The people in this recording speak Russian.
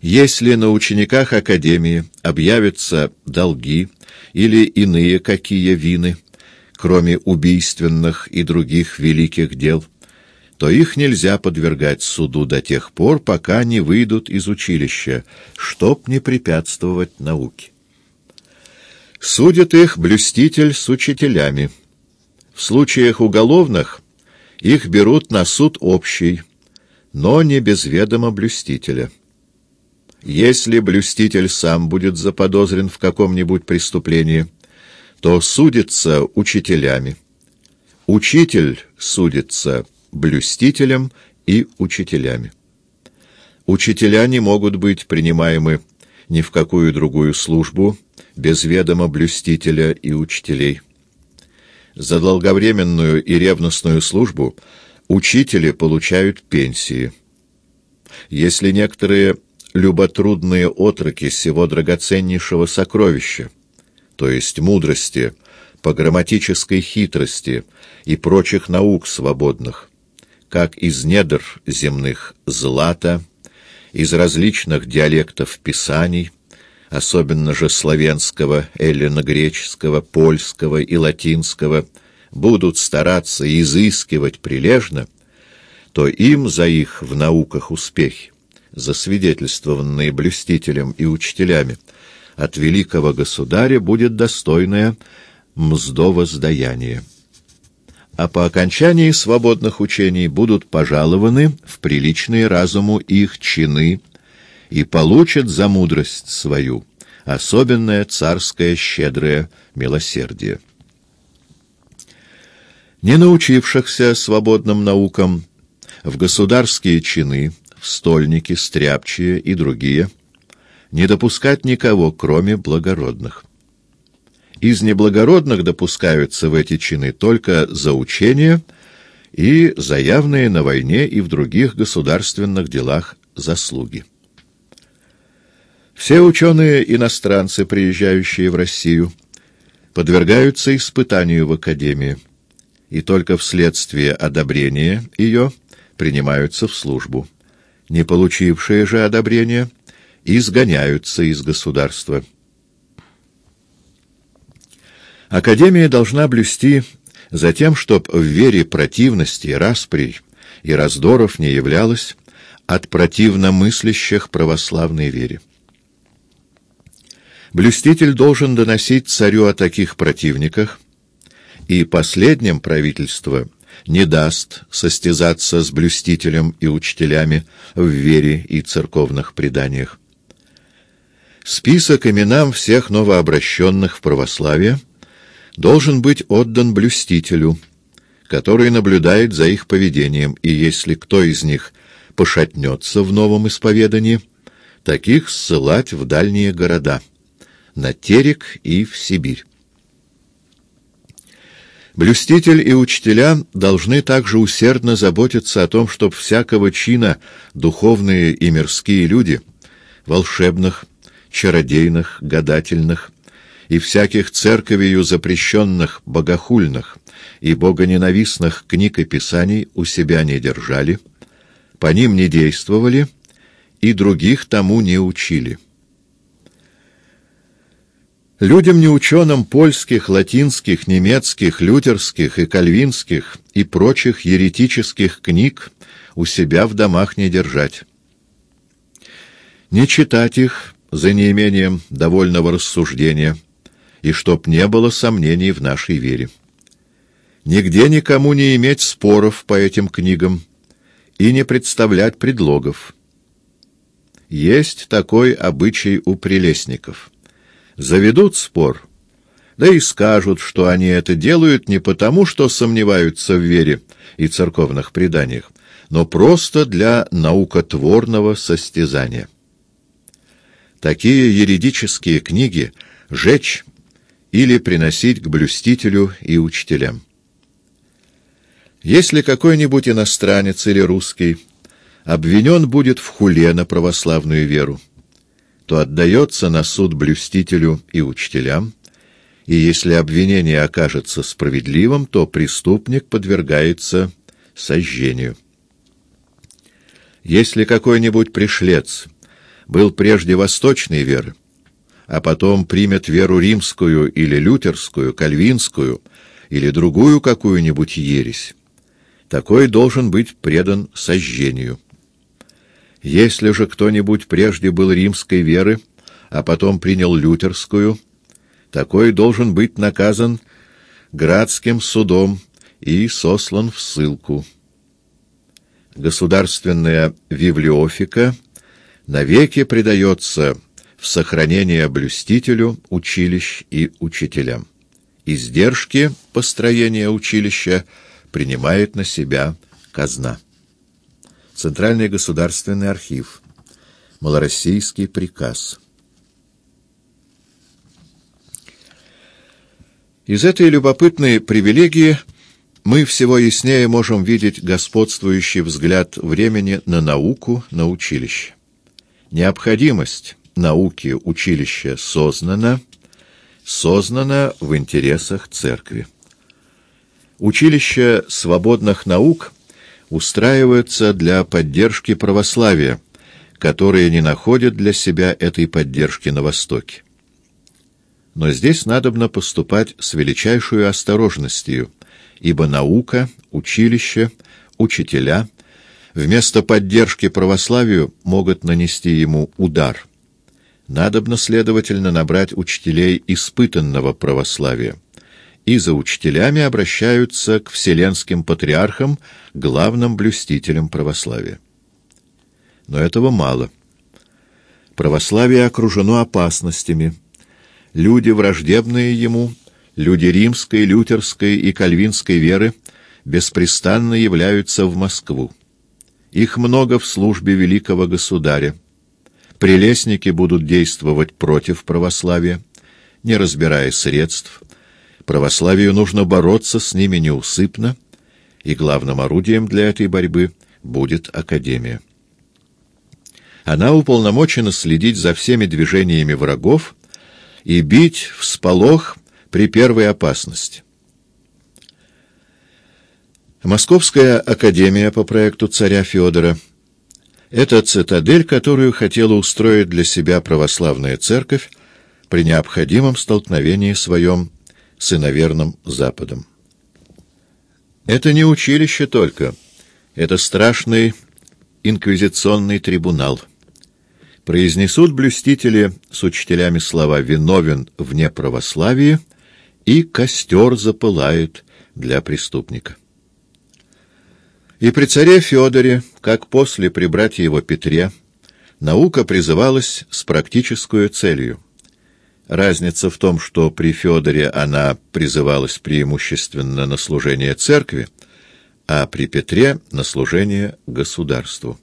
Если на учениках Академии объявятся долги или иные какие вины, кроме убийственных и других великих дел, то их нельзя подвергать суду до тех пор, пока не выйдут из училища, чтоб не препятствовать науке. Судит их блюститель с учителями. В случаях уголовных их берут на суд общий, но не без ведома блюстителя. Если блюститель сам будет заподозрен в каком-нибудь преступлении, то судится учителями. Учитель судится блюстителем и учителями. Учителя не могут быть принимаемы ни в какую другую службу без ведома блюстителя и учителей. За долговременную и ревностную службу учители получают пенсии. Если некоторые люботрудные отроки всего драгоценнейшего сокровища, то есть мудрости, по грамматической хитрости и прочих наук свободных, как из недр земных злата, из различных диалектов писаний, особенно же славянского, эллино-греческого, польского и латинского, будут стараться изыскивать прилежно, то им за их в науках успехи засвидетельствованные блюстителем и учителями, от великого государя будет достойное мздовоздаяние. А по окончании свободных учений будут пожалованы в приличные разуму их чины и получат за мудрость свою особенное царское щедрое милосердие. Не научившихся свободным наукам в государские чины стольники, стряпчие и другие, не допускать никого, кроме благородных. Из неблагородных допускаются в эти чины только за учение и заявные на войне и в других государственных делах заслуги. Все ученые-иностранцы, приезжающие в Россию, подвергаются испытанию в Академии, и только вследствие одобрения ее принимаются в службу не получившие же одобрения, изгоняются из государства. Академия должна блюсти за тем, чтоб в вере противности, расприй и раздоров не являлось от противно мыслящих православной вере. Блюститель должен доносить царю о таких противниках, и последним правительство — не даст состязаться с блюстителем и учителями в вере и церковных преданиях. Список именам всех новообращенных в православие должен быть отдан блюстителю, который наблюдает за их поведением, и если кто из них пошатнется в новом исповедании, таких ссылать в дальние города, на Терек и в Сибирь. Блюститель и учителя должны также усердно заботиться о том, чтобы всякого чина духовные и мирские люди, волшебных, чародейных, гадательных и всяких церковью запрещенных богохульных и богоненавистных книг и писаний у себя не держали, по ним не действовали и других тому не учили. Людям неученым польских, латинских, немецких, лютерских и кальвинских и прочих еретических книг у себя в домах не держать. Не читать их за неимением довольного рассуждения, и чтоб не было сомнений в нашей вере. Нигде никому не иметь споров по этим книгам и не представлять предлогов. Есть такой обычай у прелестников — заведут спор, да и скажут, что они это делают не потому, что сомневаются в вере и церковных преданиях, но просто для наукотворного состязания. Такие юридические книги жечь или приносить к блюстителю и учителям. Если какой-нибудь иностранец или русский обвинен будет в хуле на православную веру, то отдается на суд блюстителю и учителям, и если обвинение окажется справедливым, то преступник подвергается сожжению. Если какой-нибудь пришлец был прежде восточной веры, а потом примет веру римскую или лютерскую, кальвинскую или другую какую-нибудь ересь, такой должен быть предан сожжению. Если же кто-нибудь прежде был римской веры, а потом принял лютерскую, такой должен быть наказан градским судом и сослан в ссылку. Государственная библиофика навеки предается в сохранение блюстителю училищ и учителям. Издержки построения училища принимает на себя казна. Центральный государственный архив. Малороссийский приказ. Из этой любопытной привилегии мы всего яснее можем видеть господствующий взгляд времени на науку, на училище. Необходимость науки училища сознана, сознана в интересах церкви. Училища свободных наук устраиваются для поддержки православия, которые не находят для себя этой поддержки на Востоке но здесь надобно поступать с величайшую осторожностью, ибо наука, училище, учителя вместо поддержки православию могут нанести ему удар. Надобно, следовательно, набрать учителей испытанного православия, и за учителями обращаются к вселенским патриархам, главным блюстителям православия. Но этого мало. Православие окружено опасностями – люди, враждебные ему, люди римской, лютерской и кальвинской веры, беспрестанно являются в Москву. Их много в службе великого государя. Прелестники будут действовать против православия, не разбирая средств. Православию нужно бороться с ними неусыпно, и главным орудием для этой борьбы будет Академия. Она уполномочена следить за всеми движениями врагов и бить в сполох при первой опасности. Московская академия по проекту царя Федора — это цитадель, которую хотела устроить для себя православная церковь при необходимом столкновении своем с иноверным Западом. Это не училище только, это страшный инквизиционный трибунал — произнесут блюстители с учителями слова «виновен в неправославии» и костер запылает для преступника. И при царе Федоре, как после при братье его Петре, наука призывалась с практической целью. Разница в том, что при Федоре она призывалась преимущественно на служение церкви, а при Петре — на служение государству.